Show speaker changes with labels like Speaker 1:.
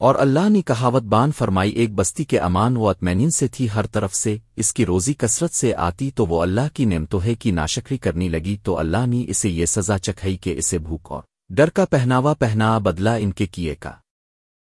Speaker 1: اور اللہ نے کہاوت بان فرمائی، ایک بستی کے امان و اطمینین سے تھی، ہر طرف سے، اس کی روزی کثرت سے آتی تو وہ اللہ کی نعمتوں کی ناشکری کرنی لگی، تو اللہ نے اسے یہ سزا چکھائی کہ اسے بھوک اور ڈر کا پہناوا پہنا بدلا ان کے کیے کا۔